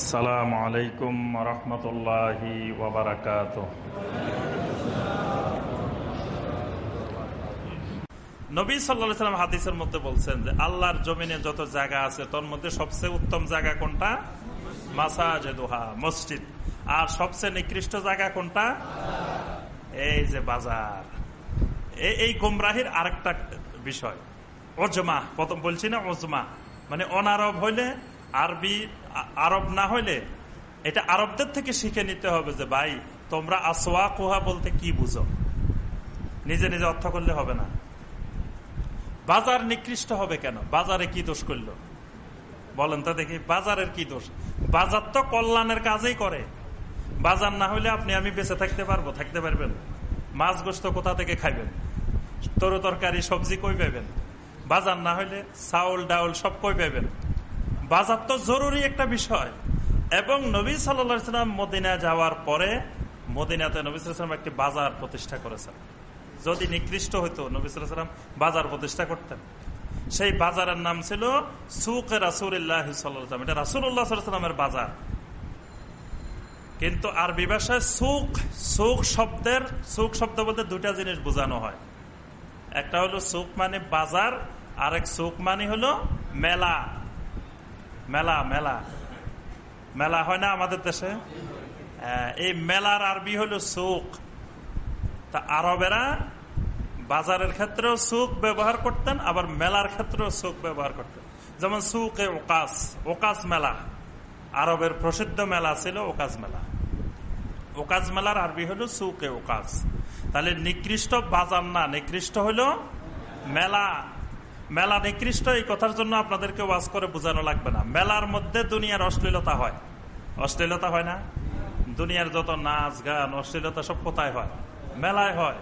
আসসালামু আলাইকুম রহমতুল্লাহি ওবরাকাত নবী সাল্লা সাল্লাম হাদিসের মধ্যে বলছেন যে আল্লাহর জমিনে যত জায়গা আছে, তোর মধ্যে সবচেয়ে উত্তম জায়গা কোনটা? মাসাজেদোহা, মসজিদ। আর সবচেয়ে নিকৃষ্ট জায়গা কোনটা? এই যে বাজার। এই গোমরাহির আরেকটা বিষয়। ওজমা প্রথম বলছি না ওজমা মানে অনারব হইলে আরবি, আরব না হইলে এটা আরবদের থেকে শিখে নিতে হবে যে, ভাই, তোমরা আসোয়া কুহা বলতে কি বুঝো? নিজে নিজে অর্থ করলে হবে না। বাজার নিকৃষ্ট হবে কেন? বাজারে কি দোষ করল? বলেন তো দেখি, বাজারের কি দোষ? বাজার তো কল্যাণের কাজেই করে। বাজার না হলে আপনি, আমি বেঁচে থাকতে পারব, থাকতে পারবেন। মাছ গোস্ত কোথা থেকে খাইবেন? তরু তরকারি, সবজি কই পাইবেন? বাজার না হইলে চাউল, ডাউল সব কই পাইবেন? বাজার তো জরুরি একটা বিষয়। এবং নবী সাল্লাম মদিনা যাওয়ার পরে মদিনাতে নবী সাল্লাম একটি বাজার প্রতিষ্ঠা করেছেন। যদি নিকৃষ্ট হইতো, নবী সাল্লাম বাজার প্রতিষ্ঠা করতেন। সেই বাজারের নাম ছিল সুকে রাসুল্লাহ সাল্লাম। এটা রাসুল্লাহ সাল্লামের বাজার। কিন্তু আরবি ভাষায় সুখ সুখ শব্দের সুখ শব্দ বলতে দুটা জিনিস বোঝানো হয়। একটা হলো সুখ মানে বাজার, আরেক সুখ মানে হলো মেলা। মেলা মেলা। মেলা হয় না আমাদের দেশে? এই মেলার আরবি হলো সুখ। তা আরবেরা বাজারের ক্ষেত্রেও সুখ ব্যবহার করতেন, আবার মেলার ক্ষেত্রেও সুখ ব্যবহার করতেন। যেমন সুখ এ ওকাস ওকাস মেলা। আরবের প্রসিদ্ধ মেলা ছিল ওকাজ মেলা। ওকাজ মেলার আরবি হলো সুখ এ ওকাস। তাহলে নিকৃষ্ট বাজার না, নিকৃষ্ট হলো মেলা। মেলা নিকৃষ্ট, এই কথার জন্য আপনাদেরকে ওয়াজ করে বোঝানো লাগবে না। মেলার মধ্যে দুনিয়ার অশ্লীলতা হয়। অশ্লীলতা হয় না? দুনিয়ার যত নাচ, গান, অশ্লীলতা সব কোথায় হয়? মেলায় হয়।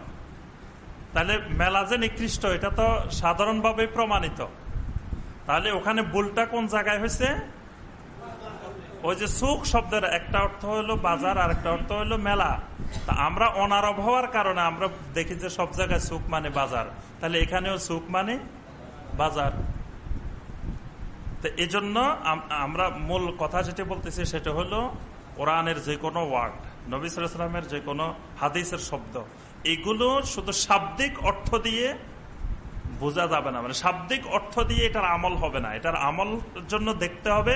তাহলে মেলা যে নিকৃষ্ট, এটা তো সাধারণভাবে প্রমাণিত। তাহলে ওখানে বুলটা কোন জায়গায় হয়েছে? ওই যে সুখ শব্দের একটা অর্থ হলো বাজার আর একটা অর্থ হলো মেলা। তা আমরা অনারব হওয়ার কারণে আমরা দেখি যে সব জায়গায় সুখ মানে বাজার। তাহলে এখানেও সুখ মানে বাজার। তো এই জন্য আমরা মূল কথা যেটা বলতেছি সেটা হলো কোরআনের যে কোনো ওয়ার্ড, নবী সালামের যে কোনো হাদিসের শব্দ, এগুলো শুধু শাব্দিক অর্থ দিয়ে বোঝা যাবে না। মানে শাব্দিক অর্থ দিয়ে এটার আমল হবে না। এটার আমল জন্য দেখতে হবে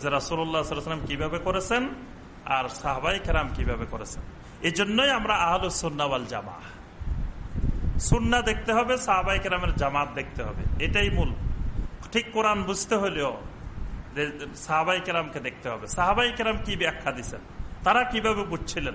যে রাসুল্লাহ সাল্লাম কীভাবে করেছেন আর সাহবাই কেরাম কীভাবে করেছেন। এই জন্যই আমরা আহল সুন্নাওয়াল জামা সুন্না দেখতে হবে সাহাবাই কেরামের জামাত দেখতে হবে। এটাই মূল। ঠিক কোরআন বুঝতে হলেও সাহাবাই কেরামকে দেখতে হবে। সাহাবাই কেরাম কি ব্যাখ্যা দিচ্ছেন তারা কীভাবে বুঝছিলেন?